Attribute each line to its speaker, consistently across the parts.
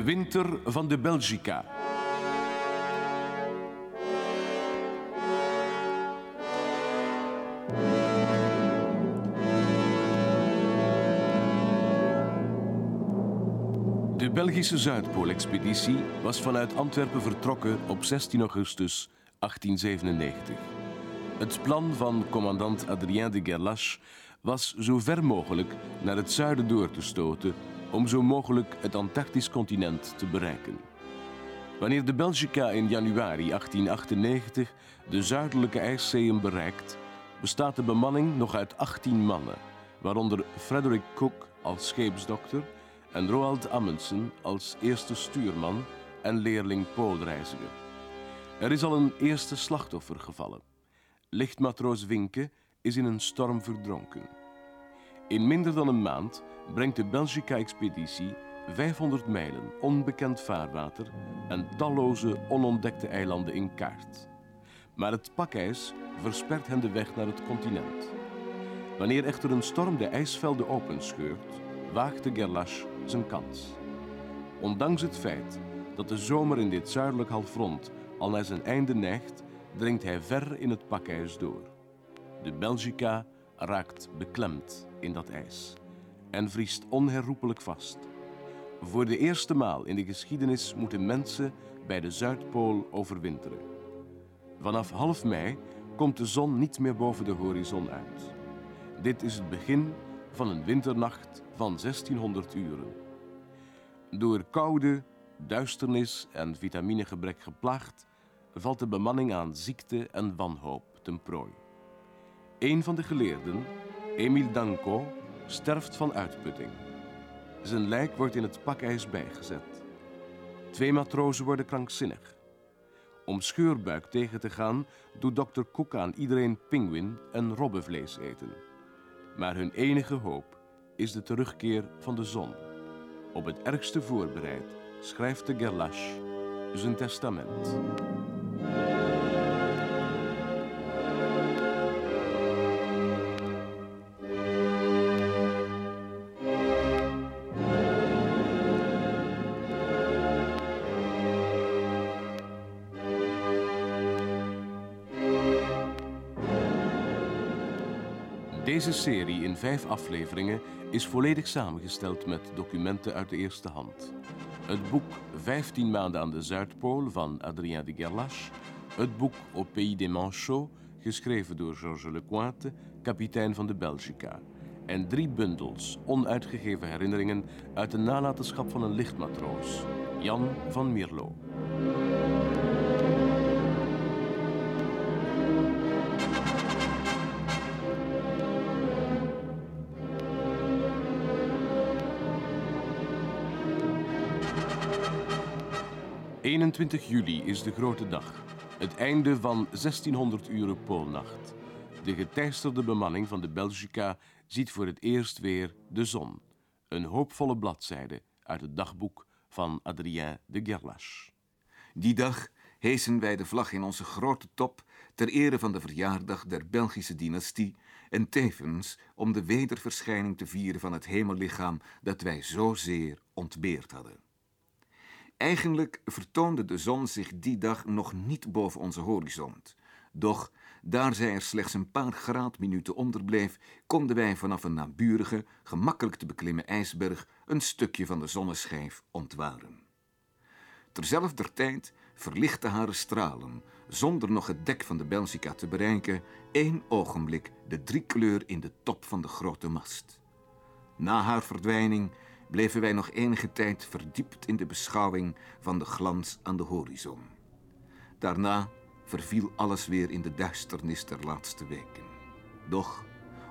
Speaker 1: De winter van de Belgica. De Belgische Zuidpoolexpeditie was vanuit Antwerpen vertrokken op 16 augustus 1897. Het plan van commandant Adrien de Gerlache was zo ver mogelijk naar het zuiden door te stoten om zo mogelijk het Antarctisch continent te bereiken. Wanneer de Belgica in januari 1898 de zuidelijke ijszeeën bereikt, bestaat de bemanning nog uit 18 mannen, waaronder Frederick Cook als scheepsdokter en Roald Amundsen als eerste stuurman en leerling poolreiziger. Er is al een eerste slachtoffer gevallen. Lichtmatroos Winke is in een storm verdronken. In minder dan een maand brengt de Belgica-expeditie 500 mijlen onbekend vaarwater en talloze onontdekte eilanden in kaart. Maar het pakijs verspert hen de weg naar het continent. Wanneer echter een storm de ijsvelden openscheurt, waagt de Gerlache zijn kans. Ondanks het feit dat de zomer in dit zuidelijk halfrond al naar zijn einde neigt, dringt hij ver in het pakijs door. De Belgica raakt beklemd in dat ijs en vriest onherroepelijk vast. Voor de eerste maal in de geschiedenis moeten mensen bij de Zuidpool overwinteren. Vanaf half mei komt de zon niet meer boven de horizon uit. Dit is het begin van een winternacht van 1600 uren. Door koude, duisternis en vitaminegebrek geplaagd, valt de bemanning aan ziekte en wanhoop ten prooi. Een van de geleerden, Emile Danco, sterft van uitputting. Zijn lijk wordt in het pakijs bijgezet. Twee matrozen worden krankzinnig. Om scheurbuik tegen te gaan, doet dokter Cook aan iedereen pinguïn en robbenvlees eten. Maar hun enige hoop is de terugkeer van de zon. Op het ergste voorbereid schrijft de Gerlache zijn testament. Deze serie in vijf afleveringen is volledig samengesteld met documenten uit de eerste hand. Het boek 15 maanden aan de Zuidpool van Adrien de Gerlache. Het boek Au Pays des Manchots, geschreven door Georges Lecointe, kapitein van de Belgica. En drie bundels onuitgegeven herinneringen uit de nalatenschap van een lichtmatroos, Jan van Mierlo. 21 juli is de grote dag. Het einde van 1600 uren poolnacht. De geteisterde bemanning van de Belgica ziet voor het eerst weer de zon. Een hoopvolle bladzijde uit het dagboek van Adrien de Gerlache.
Speaker 2: Die dag heesen wij de vlag in onze grote top ter ere van de verjaardag der Belgische dynastie en tevens om de wederverschijning te vieren van het hemellichaam dat wij zozeer ontbeerd hadden. Eigenlijk vertoonde de zon zich die dag nog niet boven onze horizon. Doch daar zij er slechts een paar graadminuten onder bleef, konden wij vanaf een naburige, gemakkelijk te beklimmen ijsberg een stukje van de zonneschijf ontwaren. Terzelfder tijd verlichtte haar stralen, zonder nog het dek van de Belgica te bereiken, één ogenblik de driekleur in de top van de grote mast. Na haar verdwijning bleven wij nog enige tijd verdiept in de beschouwing van de glans aan de horizon. Daarna verviel alles weer in de duisternis der laatste weken. Doch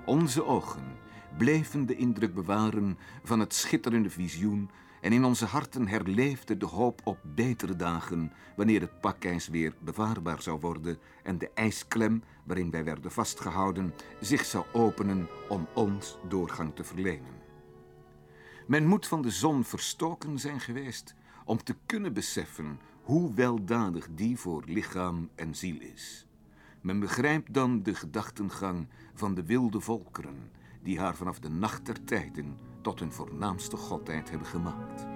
Speaker 2: onze ogen bleven de indruk bewaren van het schitterende visioen en in onze harten herleefde de hoop op betere dagen wanneer het pakijs weer bevaarbaar zou worden en de ijsklem waarin wij werden vastgehouden zich zou openen om ons doorgang te verlenen. Men moet van de zon verstoken zijn geweest om te kunnen beseffen hoe weldadig die voor lichaam en ziel is. Men begrijpt dan de gedachtengang van de wilde volkeren, die haar vanaf de nacht der tijden tot hun voornaamste godheid hebben gemaakt.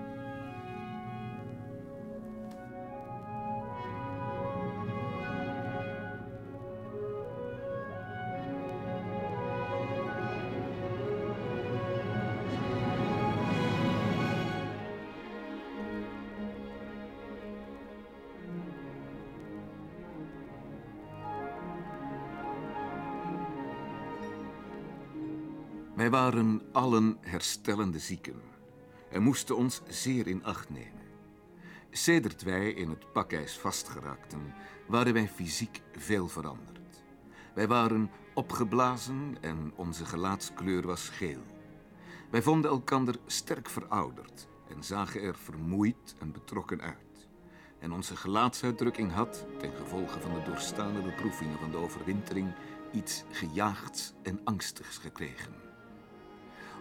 Speaker 2: Waren allen herstellende zieken en moesten ons zeer in acht nemen. Sedert wij in het pakijs vastgeraakten, waren wij fysiek veel veranderd. Wij waren opgeblazen en onze gelaatskleur was geel. Wij vonden elkander sterk verouderd en zagen er vermoeid en betrokken uit. En onze gelaatsuitdrukking had, ten gevolge van de doorstaande beproevingen van de overwintering, iets gejaagds en angstigs gekregen.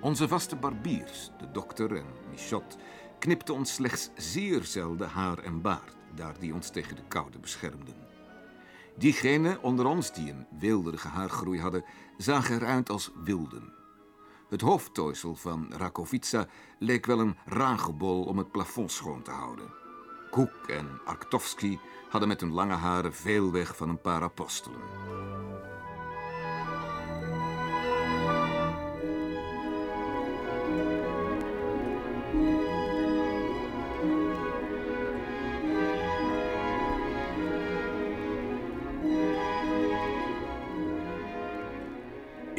Speaker 2: Onze vaste barbiers, de dokter en Michot, knipten ons slechts zeer zelden haar en baard, daar die ons tegen de koude beschermden. Diegenen onder ons die een wilderige haargroei hadden, zagen eruit als wilden. Het hoofdtooisel van Rakovica leek wel een ragebol om het plafond schoon te houden. Koek en Arktovski hadden met hun lange haren veel weg van een paar apostelen.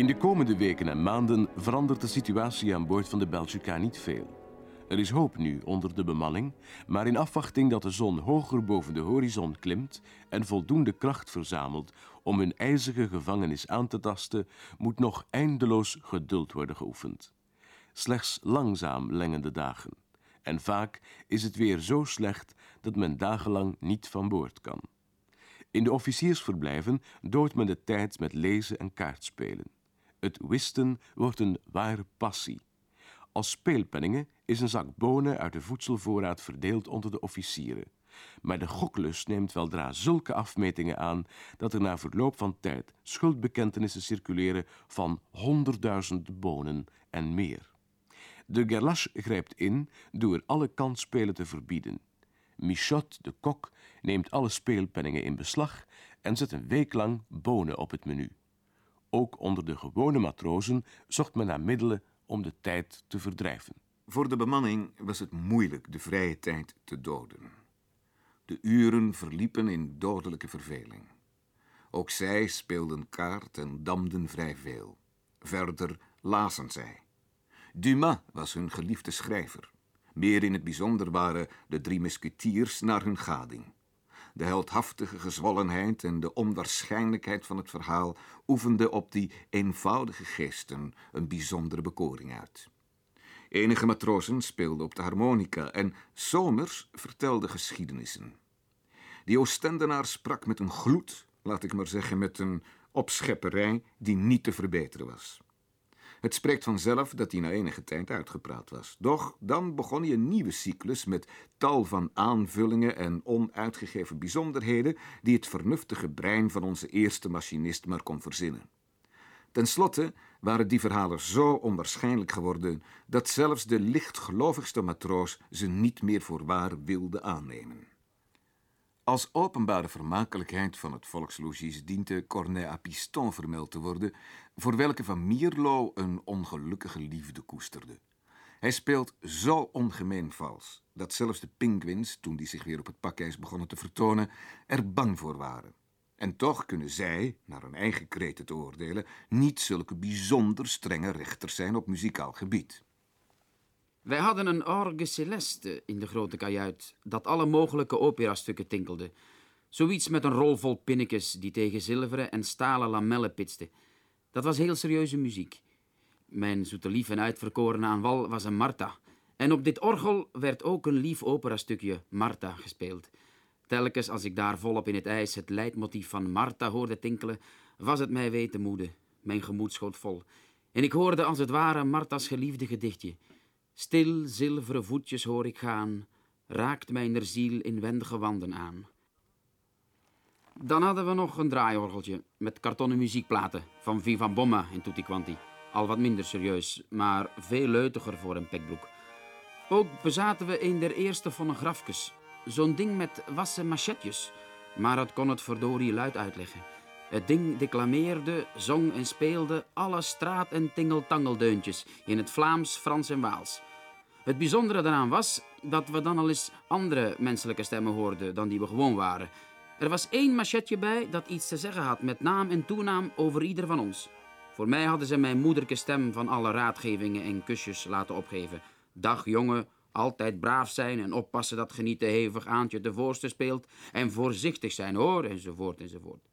Speaker 1: In de komende weken en maanden verandert de situatie aan boord van de Belgica niet veel. Er is hoop nu onder de bemanning, maar in afwachting dat de zon hoger boven de horizon klimt en voldoende kracht verzamelt om hun ijzige gevangenis aan te tasten, moet nog eindeloos geduld worden geoefend. Slechts langzaam lengen de dagen. En vaak is het weer zo slecht dat men dagenlang niet van boord kan. In de officiersverblijven doodt men de tijd met lezen en kaartspelen. Het wisten wordt een ware passie. Als speelpenningen is een zak bonen uit de voedselvoorraad verdeeld onder de officieren. Maar de goklust neemt weldra zulke afmetingen aan dat er na verloop van tijd schuldbekentenissen circuleren van honderdduizend bonen en meer. De Gerlache grijpt in door alle kansspelen te verbieden. Michot, de kok, neemt alle speelpenningen in beslag en zet een week lang bonen op het menu. Ook onder de gewone matrozen zocht men naar middelen om de tijd te verdrijven.
Speaker 2: Voor de bemanning was het moeilijk de vrije tijd te doden. De uren verliepen in dodelijke verveling. Ook zij speelden kaart en damden vrij veel. Verder lazen zij. Dumas was hun geliefde schrijver. Meer in het bijzonder waren de drie musketiers naar hun gading. De heldhaftige gezwollenheid en de onwaarschijnlijkheid van het verhaal oefenden op die eenvoudige geesten een bijzondere bekoring uit. Enige matrozen speelden op de harmonica en Somers vertelde geschiedenissen. Die Oostendenaar sprak met een gloed, laat ik maar zeggen, met een opschepperij die niet te verbeteren was. Het spreekt vanzelf dat hij na enige tijd uitgepraat was. Doch dan begon hij een nieuwe cyclus met tal van aanvullingen en onuitgegeven bijzonderheden die het vernuftige brein van onze eerste machinist maar kon verzinnen. Ten slotte waren die verhalen zo onwaarschijnlijk geworden dat zelfs de lichtgelovigste matroos ze niet meer voor waar wilde aannemen. Als openbare vermakelijkheid van het volkslogies dient de cornet à piston vermeld te worden, voor welke Van Mierlo een ongelukkige liefde koesterde. Hij speelt zo ongemeen vals dat zelfs de pinguïns, toen die zich weer op het pakijs begonnen te vertonen, er bang voor waren. En toch kunnen zij, naar hun eigen kreten te oordelen, niet zulke bijzonder strenge rechters zijn op muzikaal gebied.
Speaker 3: Wij hadden een orgue celeste in de grote kajuit, dat alle mogelijke operastukken tinkelde. Zoiets met een rol vol pinnekes die tegen zilveren en stalen lamellen pitste. Dat was heel serieuze muziek. Mijn zoete lief en uitverkorene aan wal was een Martha. En op dit orgel werd ook een lief operastukje Martha gespeeld. Telkens als ik daar volop in het ijs het leidmotief van Martha hoorde tinkelen, was het mij weten moede. Mijn gemoed schoot vol. En ik hoorde als het ware Martha's geliefde gedichtje. Stil zilveren voetjes hoor ik gaan, raakt mijn ziel inwendige wanden aan. Dan hadden we nog een draaiorgeltje met kartonnen muziekplaten van Vivan Bomma in Tutti Quanti. Al wat minder serieus, maar veel leutiger voor een pekbroek. Ook bezaten we een der eerste fonografkes. Zo'n ding met wassen machetjes. Maar het kon het verdorie luid uitleggen. Het ding declameerde, zong en speelde alle straat- en tingeltangeldeuntjes in het Vlaams, Frans en Waals. Het bijzondere daaraan was dat we dan al eens andere menselijke stemmen hoorden dan die we gewoon waren. Er was één machetje bij dat iets te zeggen had met naam en toenaam over ieder van ons. Voor mij hadden ze mijn moederlijke stem van alle raadgevingen en kusjes laten opgeven. Dag jongen, altijd braaf zijn en oppassen dat ge niet te hevig aantje de voorste speelt. En voorzichtig zijn hoor, enzovoort enzovoort.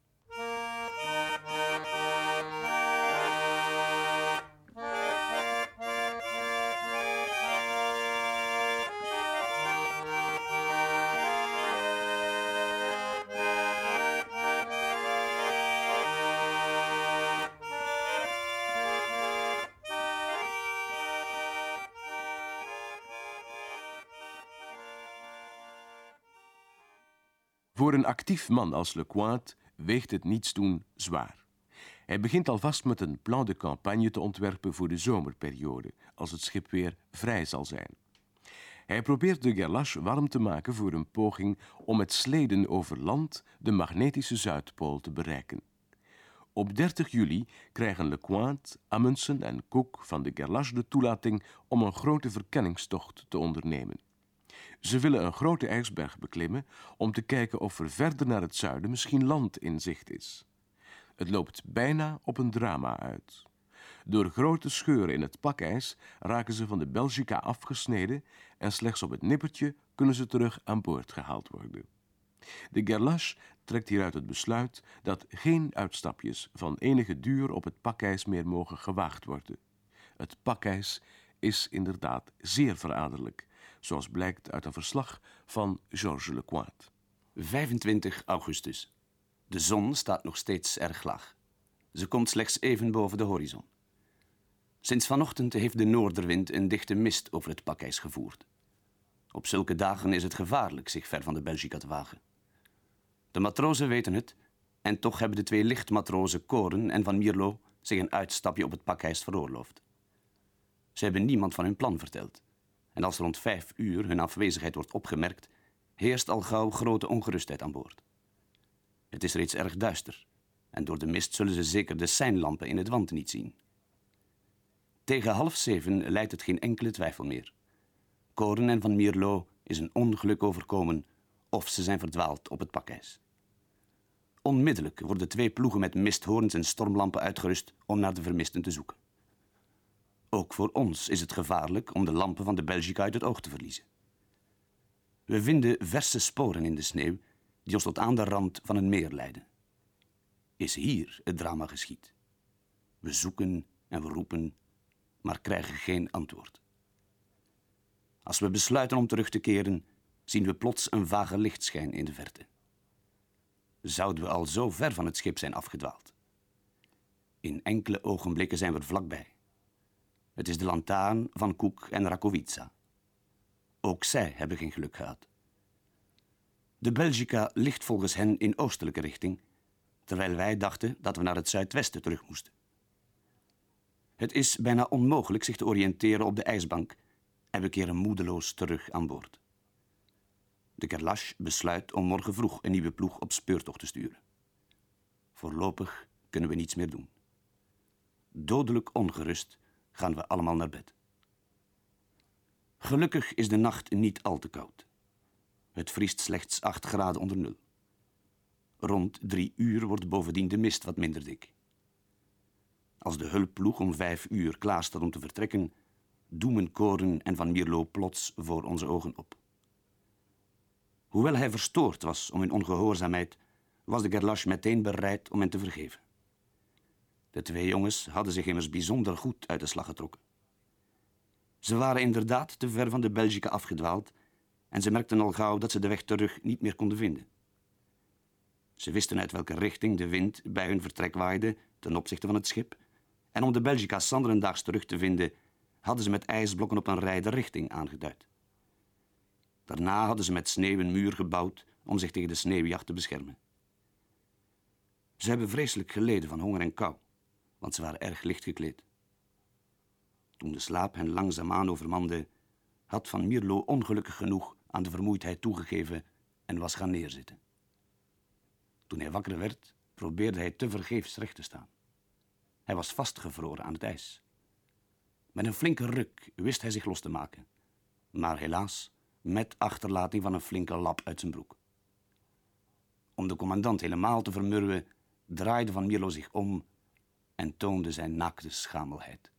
Speaker 1: Voor een actief man als Lecointe weegt het niets doen zwaar. Hij begint alvast met een plan de campagne te ontwerpen voor de zomerperiode, als het schip weer vrij zal zijn. Hij probeert de Gerlache warm te maken voor een poging om met sleden over land de magnetische Zuidpool te bereiken. Op 30 juli krijgen Lecointe, Amundsen en Cook van de Gerlache de toelating om een grote verkenningstocht te ondernemen. Ze willen een grote ijsberg beklimmen om te kijken of er verder naar het zuiden misschien land in zicht is. Het loopt bijna op een drama uit. Door grote scheuren in het pakijs raken ze van de Belgica afgesneden en slechts op het nippertje kunnen ze terug aan boord gehaald worden. De Gerlache trekt hieruit het besluit dat geen uitstapjes van enige duur op het pakijs meer mogen gewaagd worden. Het pakijs is inderdaad zeer veraderlijk zoals blijkt uit een verslag van Georges Lecointe.
Speaker 4: 25 augustus. De zon staat nog steeds erg laag. Ze komt slechts even boven de horizon. Sinds vanochtend heeft de noorderwind een dichte mist over het pakijs gevoerd. Op zulke dagen is het gevaarlijk zich ver van de Belgica te wagen. De matrozen weten het, en toch hebben de twee lichtmatrozen Koren en Van Mierlo zich een uitstapje op het pakijs veroorloofd. Ze hebben niemand van hun plan verteld. En als rond vijf uur hun afwezigheid wordt opgemerkt, heerst al gauw grote ongerustheid aan boord. Het is reeds erg duister en door de mist zullen ze zeker de seinlampen in het wand niet zien. Tegen half zeven leidt het geen enkele twijfel meer. Koren en Van Mierlo is een ongeluk overkomen of ze zijn verdwaald op het pakijs. Onmiddellijk worden twee ploegen met misthoorns en stormlampen uitgerust om naar de vermisten te zoeken. Ook voor ons is het gevaarlijk om de lampen van de Belgica uit het oog te verliezen. We vinden verse sporen in de sneeuw die ons tot aan de rand van een meer leiden. Is hier het drama geschied? We zoeken en we roepen, maar krijgen geen antwoord. Als we besluiten om terug te keren, zien we plots een vage lichtschijn in de verte. Zouden we al zo ver van het schip zijn afgedwaald? In enkele ogenblikken zijn we vlakbij. Het is de lantaarn van Koek en Rakowica. Ook zij hebben geen geluk gehad. De Belgica ligt volgens hen in oostelijke richting, terwijl wij dachten dat we naar het zuidwesten terug moesten. Het is bijna onmogelijk zich te oriënteren op de ijsbank en we keren moedeloos terug aan boord. De Kerlash besluit om morgen vroeg een nieuwe ploeg op speurtocht te sturen. Voorlopig kunnen we niets meer doen. Dodelijk ongerust gaan we allemaal naar bed. Gelukkig is de nacht niet al te koud. Het vriest slechts 8 graden onder nul. Rond drie uur wordt bovendien de mist wat minder dik. Als de hulpploeg om vijf uur klaar staat om te vertrekken, doemen Koren en Van Mierlo plots voor onze ogen op. Hoewel hij verstoord was om hun ongehoorzaamheid, was de Gerlache meteen bereid om hen te vergeven. De twee jongens hadden zich immers bijzonder goed uit de slag getrokken. Ze waren inderdaad te ver van de Belgica afgedwaald en ze merkten al gauw dat ze de weg terug niet meer konden vinden. Ze wisten uit welke richting de wind bij hun vertrek waaide ten opzichte van het schip, en om de Belgica sanderendaags terug te vinden, hadden ze met ijsblokken op een rij de richting aangeduid. Daarna hadden ze met sneeuw een muur gebouwd om zich tegen de sneeuwjacht te beschermen. Ze hebben vreselijk geleden van honger en kou want ze waren erg licht gekleed. Toen de slaap hen langzaamaan overmande, had Van Mierlo ongelukkig genoeg aan de vermoeidheid toegegeven en was gaan neerzitten. Toen hij wakker werd, probeerde hij tevergeefs recht te staan. Hij was vastgevroren aan het ijs. Met een flinke ruk wist hij zich los te maken, maar helaas met achterlating van een flinke lap uit zijn broek. Om de commandant helemaal te vermurwen, draaide Van Mierlo zich om en toonde zijn naakte schamelheid.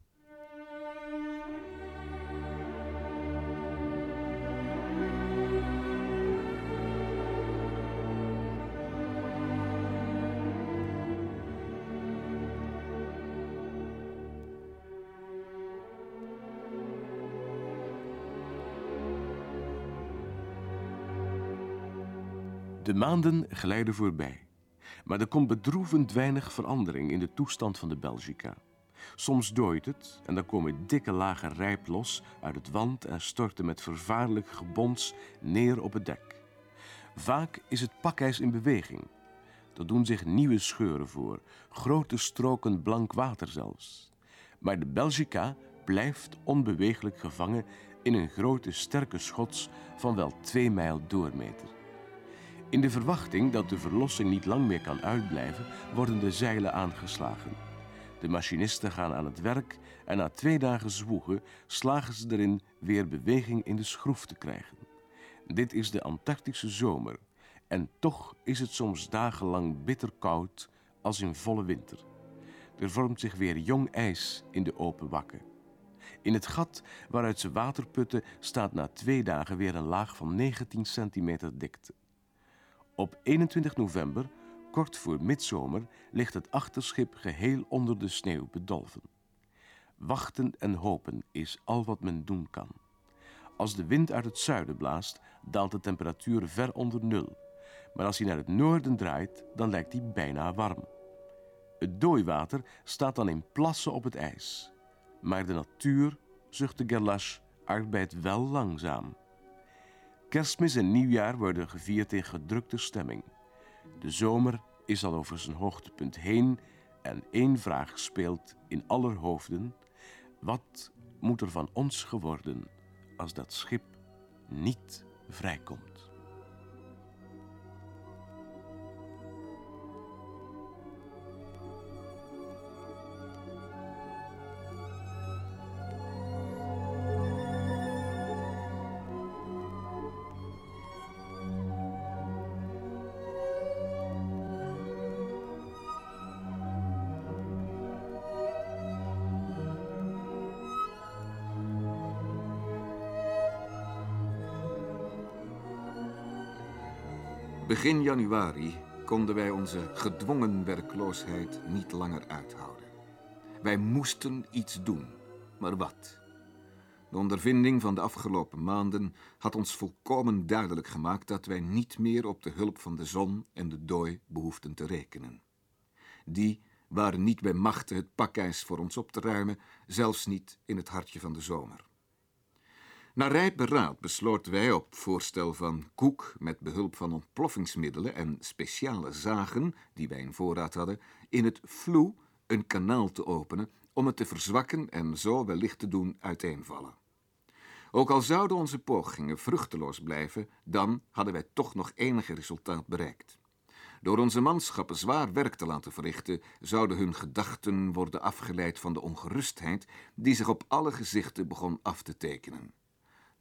Speaker 1: De maanden glijden voorbij. Maar er komt bedroevend weinig verandering in de toestand van de Belgica. Soms dooit het en dan komen dikke lagen rijp los uit het wand en storten met vervaarlijk gebons neer op het dek. Vaak is het pakijs in beweging. Er doen zich nieuwe scheuren voor, grote stroken blank water zelfs. Maar de Belgica blijft onbeweeglijk gevangen in een grote sterke schots van wel twee mijl doormeter. In de verwachting dat de verlossing niet lang meer kan uitblijven, worden de zeilen aangeslagen. De machinisten gaan aan het werk en na twee dagen zwoegen slagen ze erin weer beweging in de schroef te krijgen. Dit is de Antarctische zomer en toch is het soms dagenlang bitter koud als in volle winter. Er vormt zich weer jong ijs in de open wakken. In het gat waaruit ze water putten staat na twee dagen weer een laag van 19 centimeter dikte. Op 21 november, kort voor midzomer, ligt het achterschip geheel onder de sneeuw bedolven. Wachten en hopen is al wat men doen kan. Als de wind uit het zuiden blaast, daalt de temperatuur ver onder nul. Maar als hij naar het noorden draait, dan lijkt hij bijna warm. Het dooiwater staat dan in plassen op het ijs. Maar de natuur, zucht de Gerlache, arbeidt wel langzaam. Kerstmis en nieuwjaar worden gevierd in gedrukte stemming. De zomer is al over zijn hoogtepunt heen en één vraag speelt in aller hoofden. Wat moet er van ons geworden als dat schip niet vrijkomt?
Speaker 2: Begin januari konden wij onze gedwongen werkloosheid niet langer uithouden. Wij moesten iets doen, maar wat? De ondervinding van de afgelopen maanden had ons volkomen duidelijk gemaakt dat wij niet meer op de hulp van de zon en de dooi behoefden te rekenen. Die waren niet bij machten het pakijs voor ons op te ruimen, zelfs niet in het hartje van de zomer. Na rijp beraad besloten wij op voorstel van Koek met behulp van ontploffingsmiddelen en speciale zagen die wij in voorraad hadden, in het vloe een kanaal te openen om het te verzwakken en zo wellicht te doen uiteenvallen. Ook al zouden onze pogingen vruchteloos blijven, dan hadden wij toch nog enige resultaat bereikt. Door onze manschappen zwaar werk te laten verrichten, zouden hun gedachten worden afgeleid van de ongerustheid die zich op alle gezichten begon af te tekenen.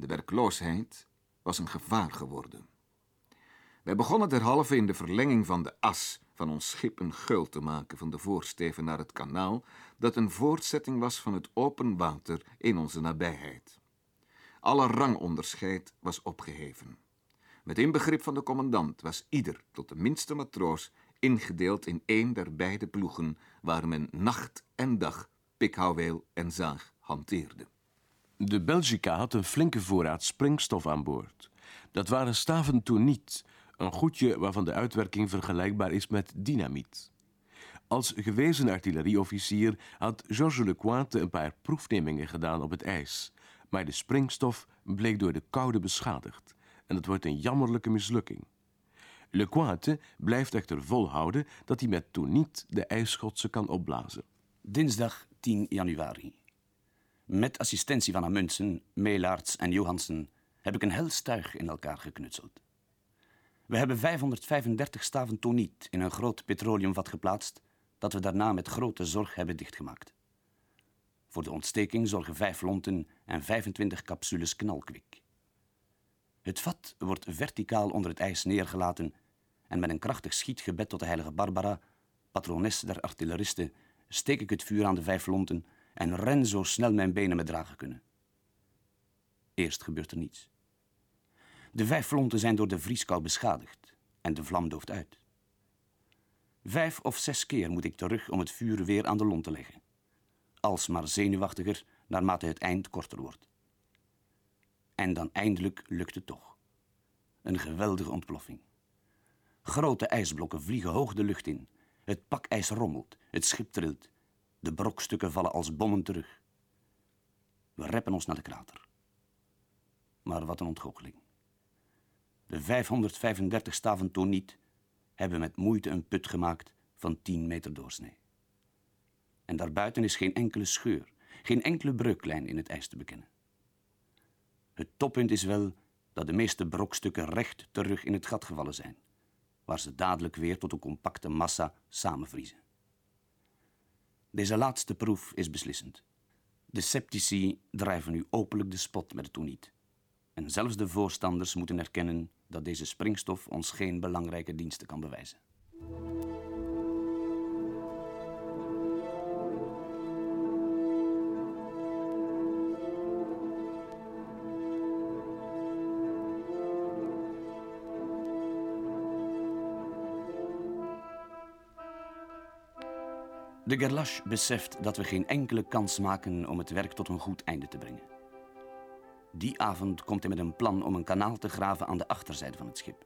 Speaker 2: De werkloosheid was een gevaar geworden. Wij begonnen derhalve in de verlenging van de as van ons schip een geul te maken van de voorsteven naar het kanaal, dat een voortzetting was van het open water in onze nabijheid. Alle rangonderscheid was opgeheven. Met inbegrip van de commandant was ieder, tot de minste matroos, ingedeeld in één der beide ploegen, waar men nacht en dag pikhouweel en zaag hanteerde.
Speaker 1: De Belgica had een flinke voorraad springstof aan boord. Dat waren staven toniet, een goedje waarvan de uitwerking vergelijkbaar is met dynamiet. Als gewezen artillerieofficier had Georges Lecointe een paar proefnemingen gedaan op het ijs, maar de springstof bleek door de koude beschadigd en het wordt een jammerlijke mislukking. Lecointe blijft echter volhouden dat hij met toniet de ijsschotsen kan opblazen.
Speaker 4: Dinsdag 10 januari. Met assistentie van Amundsen, Meelaerts en Johansen heb ik een hel stuig in elkaar geknutseld. We hebben 535 staven toniet in een groot petroleumvat geplaatst, dat we daarna met grote zorg hebben dichtgemaakt. Voor de ontsteking zorgen vijf lonten en 25 capsules knalkwik. Het vat wordt verticaal onder het ijs neergelaten en met een krachtig schietgebed tot de heilige Barbara, patrones der artilleristen, steek ik het vuur aan de vijf lonten en ren zo snel mijn benen me dragen kunnen. Eerst gebeurt er niets. De vijf lonten zijn door de vrieskou beschadigd en de vlam dooft uit. Vijf of zes keer moet ik terug om het vuur weer aan de lont te leggen. Alsmaar zenuwachtiger naarmate het eind korter wordt. En dan eindelijk lukt het toch. Een geweldige ontploffing. Grote ijsblokken vliegen hoog de lucht in. Het pakijs rommelt, het schip trilt. De brokstukken vallen als bommen terug. We reppen ons naar de krater. Maar wat een ontgoocheling. De 535 staven toniet hebben met moeite een put gemaakt van 10 meter doorsnee. En daarbuiten is geen enkele scheur, geen enkele breuklijn in het ijs te bekennen. Het toppunt is wel dat de meeste brokstukken recht terug in het gat gevallen zijn, waar ze dadelijk weer tot een compacte massa samenvriezen. Deze laatste proef is beslissend. De sceptici drijven nu openlijk de spot met het toniet. En zelfs de voorstanders moeten erkennen dat deze springstof ons geen belangrijke diensten kan bewijzen. De Gerlache beseft dat we geen enkele kans maken om het werk tot een goed einde te brengen. Die avond komt hij met een plan om een kanaal te graven aan de achterzijde van het schip.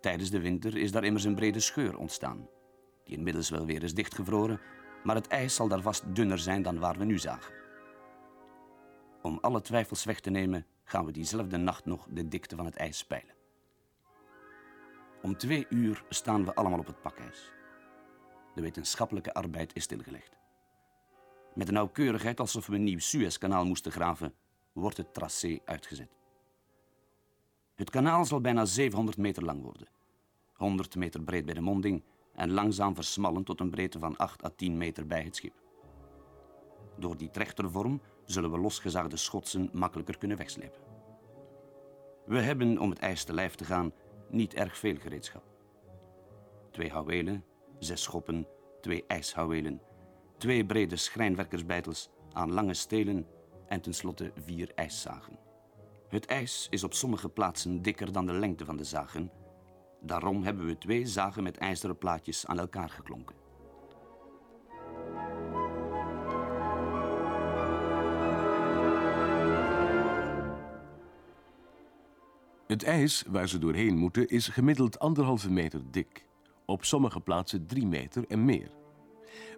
Speaker 4: Tijdens de winter is daar immers een brede scheur ontstaan, die inmiddels wel weer is dichtgevroren, maar het ijs zal daar vast dunner zijn dan waar we nu zagen. Om alle twijfels weg te nemen, gaan we diezelfde nacht nog de dikte van het ijs peilen. Om twee uur staan we allemaal op het pakijs. De wetenschappelijke arbeid is stilgelegd. Met een nauwkeurigheid alsof we een nieuw Suezkanaal moesten graven, wordt het tracé uitgezet. Het kanaal zal bijna 700 meter lang worden. 100 meter breed bij de monding en langzaam versmallen tot een breedte van 8 à 10 meter bij het schip. Door die trechtervorm zullen we losgezaagde schotsen makkelijker kunnen wegslepen. We hebben, om het ijs te lijf te gaan, niet erg veel gereedschap. Twee houwelen, zes schoppen, twee ijshouwelen, twee brede schrijnwerkersbeitels aan lange stelen en tenslotte vier ijszagen. Het ijs is op sommige plaatsen dikker dan de lengte van de zagen. Daarom hebben we twee zagen met ijzeren plaatjes aan elkaar geklonken.
Speaker 1: Het ijs waar ze doorheen moeten is gemiddeld anderhalve meter dik. Op sommige plaatsen drie meter en meer.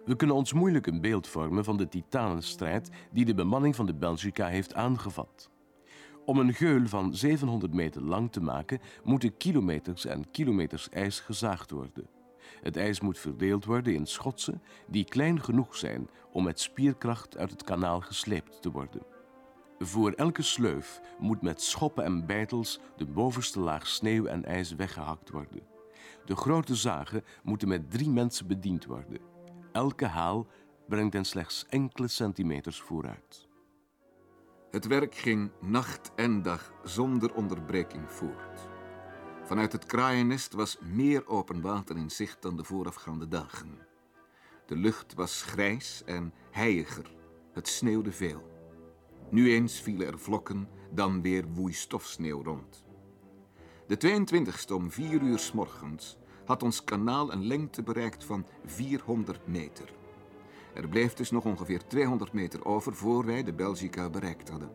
Speaker 1: We kunnen ons moeilijk een beeld vormen van de titanenstrijd die de bemanning van de Belgica heeft aangevat. Om een geul van 700 meter lang te maken, moeten kilometers en kilometers ijs gezaagd worden. Het ijs moet verdeeld worden in schotsen die klein genoeg zijn om met spierkracht uit het kanaal gesleept te worden. Voor elke sleuf moet met schoppen en beitels de bovenste laag sneeuw en ijs weggehakt worden. De grote zagen moeten met drie mensen bediend worden. Elke haal brengt hen slechts enkele centimeters vooruit.
Speaker 2: Het werk ging nacht en dag zonder onderbreking voort. Vanuit het kraaiennest was meer open water in zicht dan de voorafgaande dagen. De lucht was grijs en heiiger. Het sneeuwde veel. Nu eens vielen er vlokken, dan weer woei stofsneeuw rond. De 22e om vier uur s morgens had ons kanaal een lengte bereikt van 400 meter. Er bleef dus nog ongeveer 200 meter over voor wij de Belgica bereikt hadden.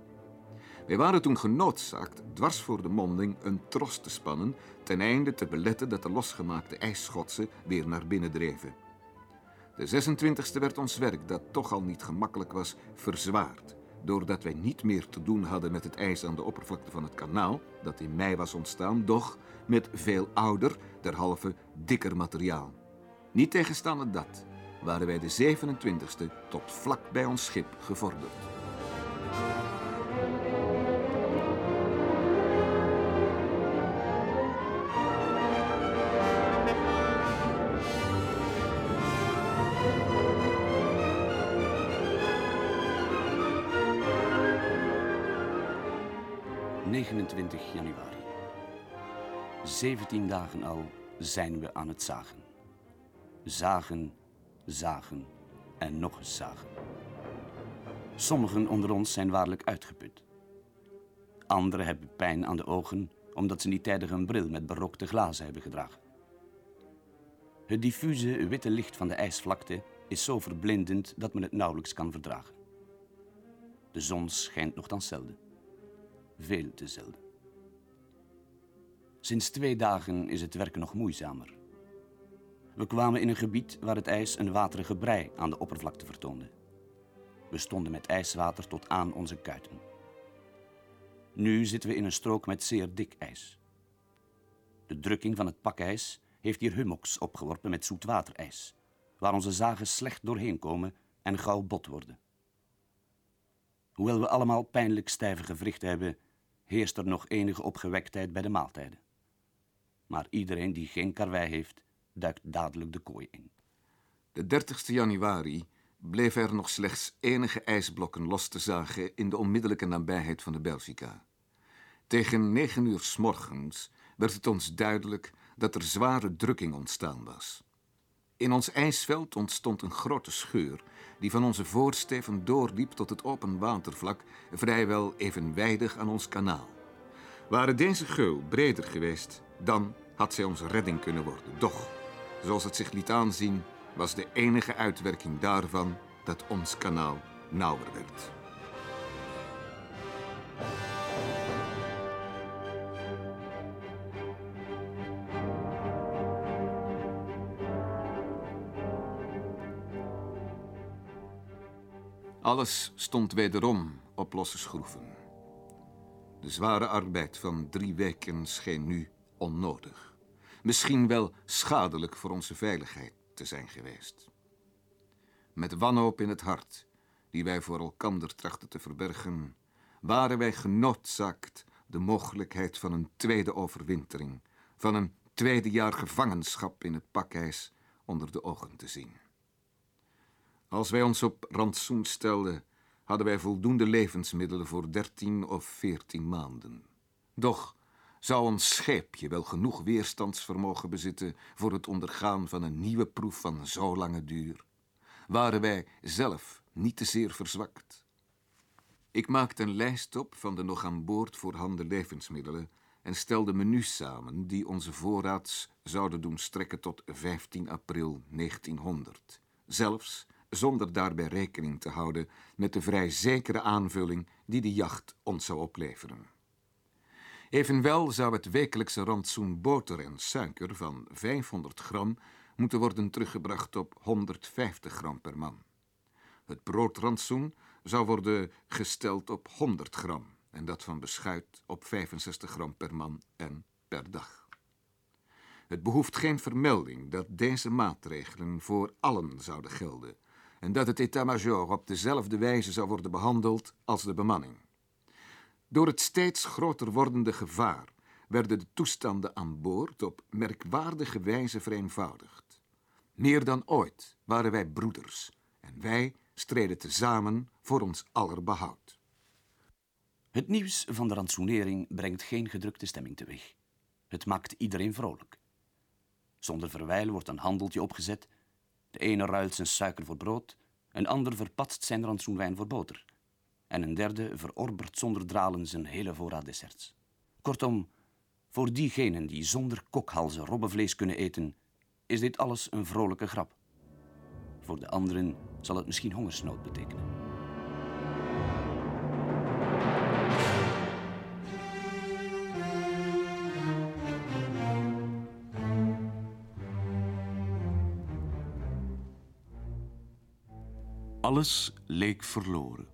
Speaker 2: Wij waren toen genoodzaakt dwars voor de monding een tros te spannen, ten einde te beletten dat de losgemaakte ijsschotsen weer naar binnen dreven. De 26e werd ons werk, dat toch al niet gemakkelijk was, verzwaard doordat wij niet meer te doen hadden met het ijs aan de oppervlakte van het kanaal, dat in mei was ontstaan, doch met veel ouder, derhalve dikker materiaal. Niet tegenstaande dat, waren wij de 27e tot vlak bij ons schip gevorderd.
Speaker 4: 29 januari. 17 dagen al zijn we aan het zagen. Zagen, zagen, en nog eens zagen. Sommigen onder ons zijn waarlijk uitgeput. Anderen hebben pijn aan de ogen omdat ze niet tijdig een bril met berokte glazen hebben gedragen. Het diffuse witte licht van de ijsvlakte is zo verblindend dat men het nauwelijks kan verdragen. De zon schijnt nogthans zelden. Veel te zelden. Sinds twee dagen is het werken nog moeizamer. We kwamen in een gebied waar het ijs een waterige brei aan de oppervlakte vertoonde. We stonden met ijswater tot aan onze kuiten. Nu zitten we in een strook met zeer dik ijs. De drukking van het pakijs heeft hier humoks opgeworpen met zoetwaterijs, waar onze zagen slecht doorheen komen en gauw bot worden. Hoewel we allemaal pijnlijk stijve gewrichten hebben, heerst er nog enige opgewektheid bij de maaltijden. Maar iedereen die geen karwei heeft, duikt dadelijk de kooi in.
Speaker 2: De 30 januari bleef er nog slechts enige ijsblokken los te zagen in de onmiddellijke nabijheid van de Belgica. Tegen negen uur s morgens werd het ons duidelijk dat er zware drukking ontstaan was. In ons ijsveld ontstond een grote scheur die van onze voorsteven doorliep tot het open watervlak, vrijwel evenwijdig aan ons kanaal. Waren deze geul breder geweest, dan had zij onze redding kunnen worden. Doch, zoals het zich liet aanzien, was de enige uitwerking daarvan dat ons kanaal nauwer werd. Alles stond wederom op losse schroeven. De zware arbeid van drie weken scheen nu onnodig. Misschien wel schadelijk voor onze veiligheid te zijn geweest. Met wanhoop in het hart, die wij voor elkander trachten te verbergen, waren wij genoodzaakt de mogelijkheid van een tweede overwintering, van een tweede jaar gevangenschap in het pakijs onder de ogen te zien. Als wij ons op rantsoen stelden, hadden wij voldoende levensmiddelen voor dertien of veertien maanden. Doch zou ons scheepje wel genoeg weerstandsvermogen bezitten voor het ondergaan van een nieuwe proef van zo lange duur? Waren wij zelf niet te zeer verzwakt? Ik maakte een lijst op van de nog aan boord voorhanden levensmiddelen en stelde menus samen die onze voorraads zouden doen strekken tot 15 april 1900. Zelfs zonder daarbij rekening te houden met de vrij zekere aanvulling die de jacht ons zou opleveren. Evenwel zou het wekelijkse rantsoen boter en suiker van 500 gram moeten worden teruggebracht op 150 gram per man. Het broodrantsoen zou worden gesteld op 100 gram en dat van beschuit op 65 gram per man en per dag. Het behoeft geen vermelding dat deze maatregelen voor allen zouden gelden en dat het état-major op dezelfde wijze zou worden behandeld als de bemanning. Door het steeds groter wordende gevaar werden de toestanden aan boord op merkwaardige wijze vereenvoudigd. Meer dan ooit waren wij broeders en wij streden tezamen voor ons aller behoud.
Speaker 4: Het nieuws van de rantsoenering brengt geen gedrukte stemming teweeg. Het maakt iedereen vrolijk. Zonder verwijl wordt een handeltje opgezet. De ene ruilt zijn suiker voor brood, een ander verpatst zijn rantsoenwijn voor boter en een derde verorbert zonder dralen zijn hele voorraad desserts. Kortom, voor diegenen die zonder kokhalzen robbenvlees kunnen eten, is dit alles een vrolijke grap. Voor de anderen zal het misschien hongersnood betekenen.
Speaker 1: Alles leek verloren.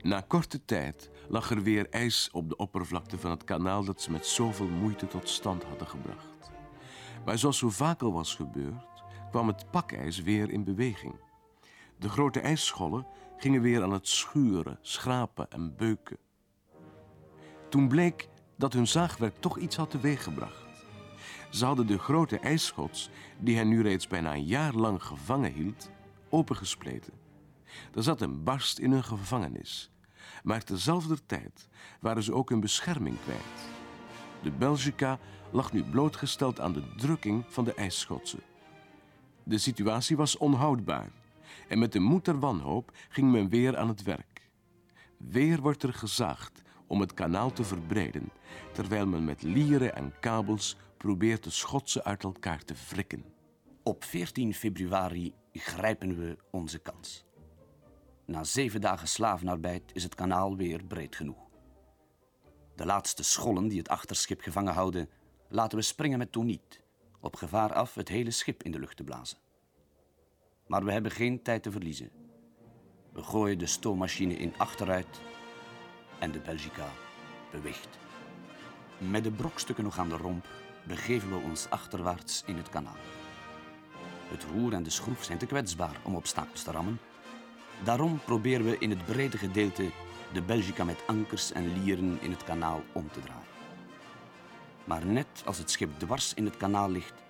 Speaker 1: Na korte tijd lag er weer ijs op de oppervlakte van het kanaal dat ze met zoveel moeite tot stand hadden gebracht. Maar zoals zo vaak al was gebeurd, kwam het pakijs weer in beweging. De grote ijsschollen gingen weer aan het schuren, schrapen en beuken. Toen bleek dat hun zaagwerk toch iets had teweeggebracht. Ze hadden de grote ijsschots, die hij nu reeds bijna een jaar lang gevangen hield, opengespleten. Er zat een barst in hun gevangenis maar tezelfde tijd waren ze ook hun bescherming kwijt. De Belgica lag nu blootgesteld aan de drukking van de ijsschotsen. De situatie was onhoudbaar en met de moed der wanhoop ging men weer aan het werk. Weer wordt er gezaagd om het kanaal te verbreden, terwijl men met lieren en kabels probeert de schotsen uit elkaar te wrikken.
Speaker 4: Op 14 februari grijpen we onze kans. Na zeven dagen slavenarbeid is het kanaal weer breed genoeg. De laatste schollen die het achterschip gevangen houden, laten we springen met toniet, op gevaar af het hele schip in de lucht te blazen. Maar we hebben geen tijd te verliezen. We gooien de stoommachine in achteruit en de Belgica beweegt. Met de brokstukken nog aan de romp begeven we ons achterwaarts in het kanaal. Het roer en de schroef zijn te kwetsbaar om obstakels te rammen. Daarom proberen we in het brede gedeelte de Belgica met ankers en lieren in het kanaal om te draaien. Maar net als het schip dwars in het kanaal ligt,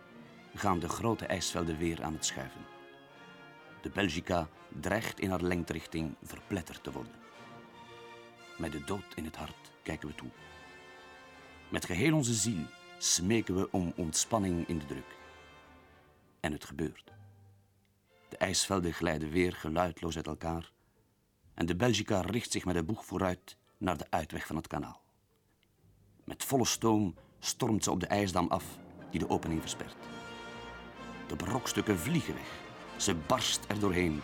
Speaker 4: gaan de grote ijsvelden weer aan het schuiven. De Belgica dreigt in haar lengterichting verpletterd te worden. Met de dood in het hart kijken we toe. Met geheel onze ziel smeken we om ontspanning in de druk. En het gebeurt. De ijsvelden glijden weer geluidloos uit elkaar en de Belgica richt zich met de boeg vooruit naar de uitweg van het kanaal. Met volle stoom stormt ze op de ijsdam af die de opening verspert. De brokstukken vliegen weg, ze barst er doorheen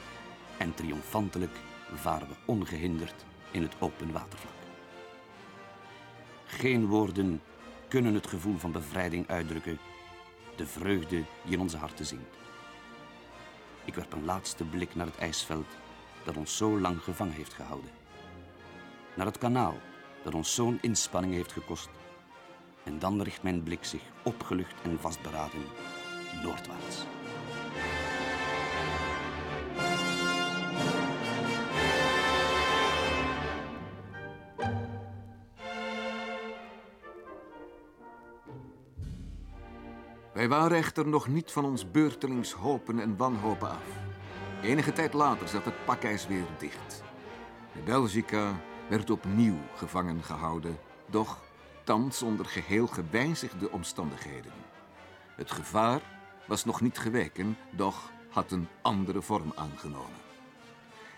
Speaker 4: en triomfantelijk varen we ongehinderd in het open watervlak. Geen woorden kunnen het gevoel van bevrijding uitdrukken, de vreugde die in onze harten zingt. Ik werp een laatste blik naar het ijsveld dat ons zo lang gevangen heeft gehouden. Naar het kanaal dat ons zo'n inspanning heeft gekost. En dan richt mijn blik zich opgelucht en vastberaden noordwaarts.
Speaker 2: Wij waren echter nog niet van ons beurtelings hopen en wanhopen af. Enige tijd later zat het pakijs weer dicht. De Belgica werd opnieuw gevangen gehouden, doch thans onder geheel gewijzigde omstandigheden. Het gevaar was nog niet geweken, doch had een andere vorm aangenomen.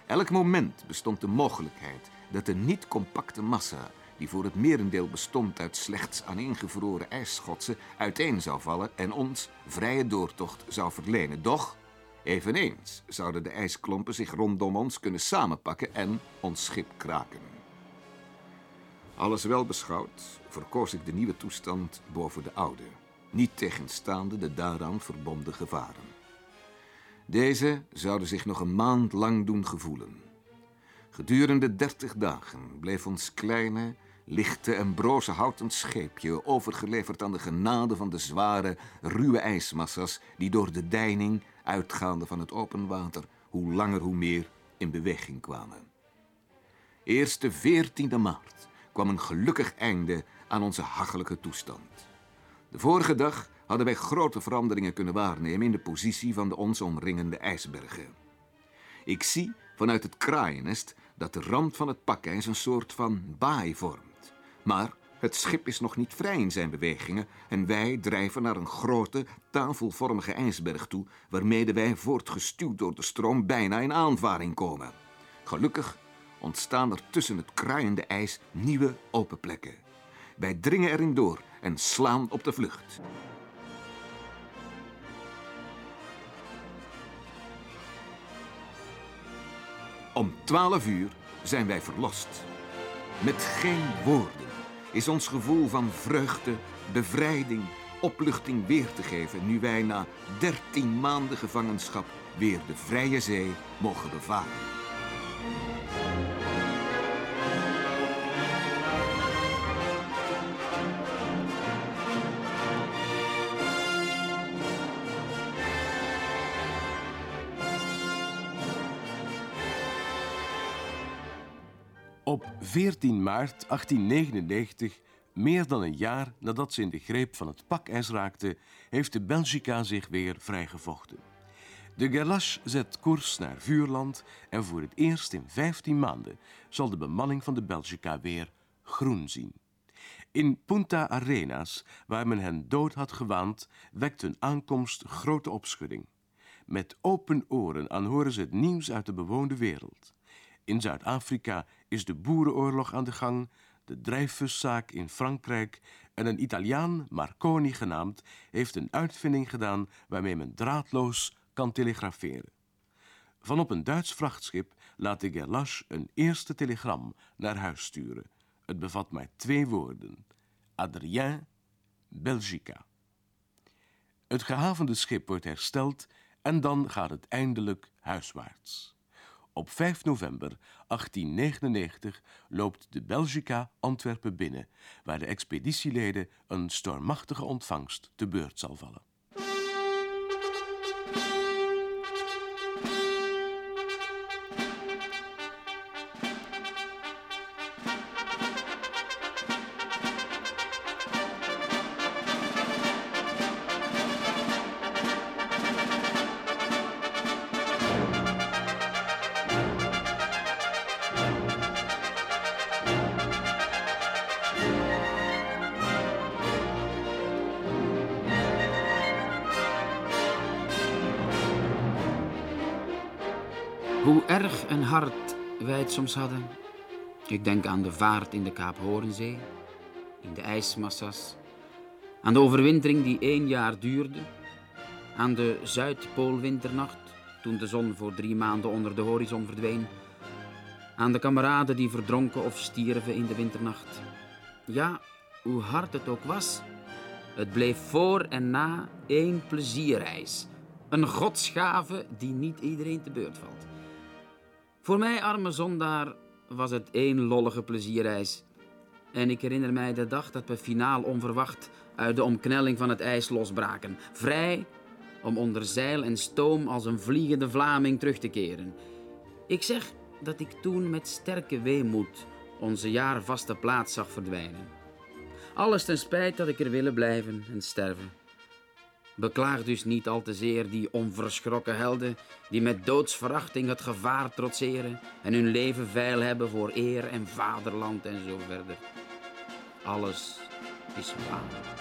Speaker 2: Elk moment bestond de mogelijkheid dat de niet compacte massa, die voor het merendeel bestond uit slechts aneengevroren ijsschotsen, uiteen zou vallen en ons vrije doortocht zou verlenen. Doch Eveneens zouden de ijsklompen zich rondom ons kunnen samenpakken en ons schip kraken. Alles wel beschouwd, verkoos ik de nieuwe toestand boven de oude, niet tegenstaande de daaraan verbonden gevaren. Deze zouden zich nog een maand lang doen gevoelen. Gedurende dertig dagen bleef ons kleine, lichte en broze houten scheepje overgeleverd aan de genade van de zware, ruwe ijsmassa's die door de deining uitgaande van het open water, hoe langer hoe meer in beweging kwamen. Eerst de 14e maart kwam een gelukkig einde aan onze hachelijke toestand. De vorige dag hadden wij grote veranderingen kunnen waarnemen in de positie van de ons omringende ijsbergen. Ik zie vanuit het kraaiennest dat de rand van het pakijs een soort van baai vormt. Maar het schip is nog niet vrij in zijn bewegingen en wij drijven naar een grote, tafelvormige ijsberg toe, waarmede wij, voortgestuwd door de stroom, bijna in aanvaring komen. Gelukkig ontstaan er tussen het kruiende ijs nieuwe open plekken. Wij dringen erin door en slaan op de vlucht. Om twaalf uur zijn wij verlost. Met geen woorden is ons gevoel van vreugde, bevrijding, opluchting weer te geven nu wij na dertien maanden gevangenschap weer de vrije zee mogen bevaren.
Speaker 1: 14 maart 1899, meer dan een jaar nadat ze in de greep van het pakijs raakte, heeft de Belgica zich weer vrijgevochten. De Gerlache zet koers naar Vuurland en voor het eerst in 15 maanden zal de bemanning van de Belgica weer groen zien. In Punta Arenas, waar men hen dood had gewaand, wekt hun aankomst grote opschudding. Met open oren aanhoren ze het nieuws uit de bewoonde wereld. In Zuid-Afrika is de boerenoorlog aan de gang, de drijfvuszaak in Frankrijk en een Italiaan, Marconi genaamd, heeft een uitvinding gedaan waarmee men draadloos kan telegraferen. Van op een Duits vrachtschip laat de Gerlache een eerste telegram naar huis sturen. Het bevat maar twee woorden: Adrien, Belgica. Het gehavende schip wordt hersteld en dan gaat het eindelijk huiswaarts. Op 5 november 1899 loopt de Belgica Antwerpen binnen, waar de expeditieleden een stormachtige ontvangst te beurt zal vallen.
Speaker 3: Soms hadden. Ik denk aan de vaart in de Kaap Horenzee, in de ijsmassa's, aan de overwintering die één jaar duurde, aan de Zuidpoolwinternacht, toen de zon voor drie maanden onder de horizon verdween, aan de kameraden die verdronken of stierven in de winternacht. Ja, hoe hard het ook was, het bleef voor en na één plezierreis. Een godsgave die niet iedereen te beurt valt. Voor mij, arme zondaar, was het één lollige plezierreis. En ik herinner mij de dag dat we finaal onverwacht uit de omknelling van het ijs losbraken. Vrij om onder zeil en stoom als een vliegende Vlaming terug te keren. Ik zeg dat ik toen met sterke weemoed onze jaarvaste plaats zag verdwijnen. Alles ten spijt dat ik er willen blijven en sterven. Beklaag dus niet al te zeer die onverschrokken helden die met doodsverachting het gevaar trotseren en hun leven veil hebben voor eer en vaderland en zo verder. Alles is waar.